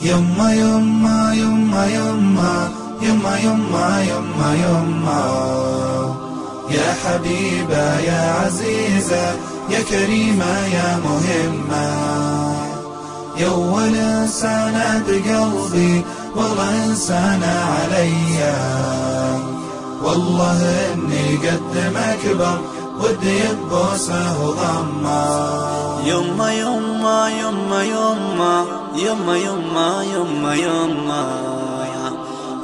يما يما يما يما يما يما يما يما. يا حبيبة يا عزيزة يا كريمة يا مهمة. يا أول إنسانة بقلبي والله إنسانة عليا والله إني قد ما كبر ودي ببوسه وضمه يما يما يما يما يما يما يما يما.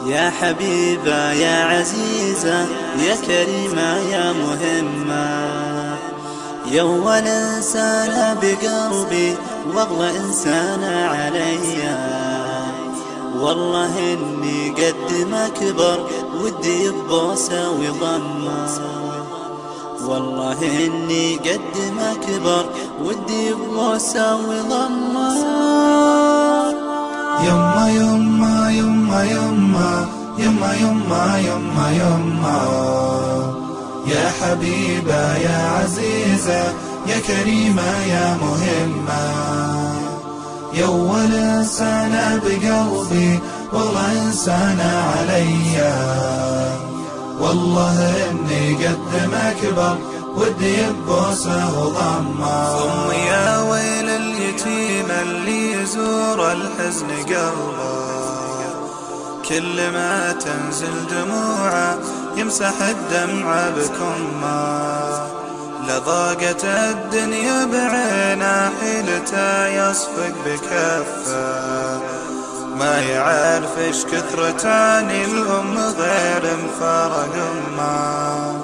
يا حبيبة يا عزيزة يا كريمة يا مهمة. يا أول إنسانة بقلبي والله إنسانة عليا والله إني قد ما كبر ودي ببوسة وضمة. والله إني قد ما كبر ودي بوسة وضمه يما يما يما يما يما يما يما يما. يا حبيبة يا عزيزة يا كريمة يا مهمة. يا أول إنسانة بقلبي والله إنسانة عليا. والله إني قد ما كبر ودي ببوسه وضمة. أمي يا ويل اليتيم اللي يزور الحزن قلبه كل ما تنزل دموعه يمسح الدمع بكمة. لضاقت الدنيا بعينه حيلته يصفق بكفه. ما يعرف إيش كثرة عاني الأم غير مفارق ما.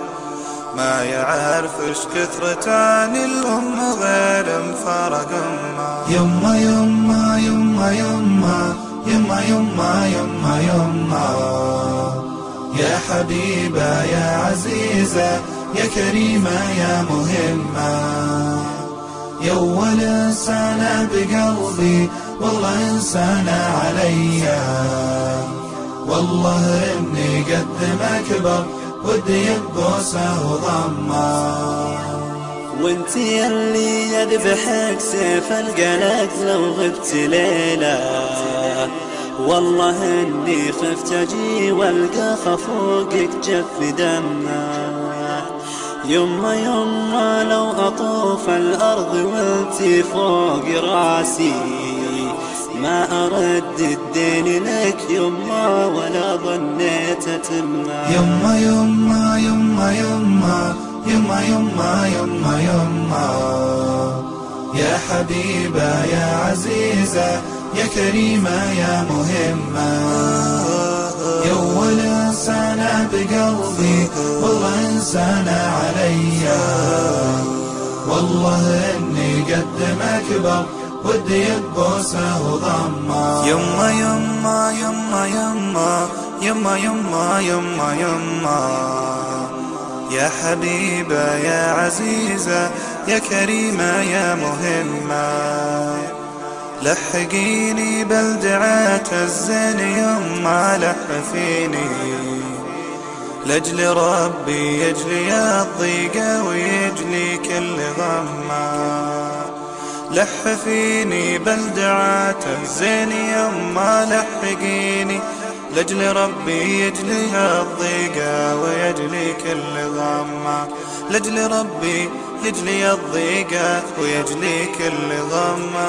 إيش كثرة عاني الأم غير مفارق أمه يما يما يما يما يما يما يما يما. يا حبيبة يا عزيزة يا كريمة يا مهمة. يا أول إنسانة بقلبي والله إنسانة عليا. والله إني قد ما كبر ودي ببوسه وضمة. وانت اللي يذبحك سيف القلق لو غبت ليلة. والله اني خفت أجي والقى خفوقك جف دمة. يما يما لو اطوف الأرض وانت فوق راسي. ما أرد الدين لك يما ولا ظنيت تما. يما يما يما يما يما يما يما يما. يا حبيبة يا عزيزة يا كريمة يا مهمة. يا أول إنسانة بقلبي والله إنسانة عليا والله إني قد ما كبر ودي ببوسه وضمه. يما يما يما يما يما يما يما يما. يا حبيبة يا عزيزة يا كريمة يا مهمة. لحقيني بل دعات الزين يما لح فيني لأجل ربي يجلي الضيقة ويجلي كل غمة. لح فيني بل دعات الزين يما لحقيني. لجل ربي يجلي الضيقة ويجلي كل غمة. لجل ربي يجلي الضيقة ويجلي كل غمة.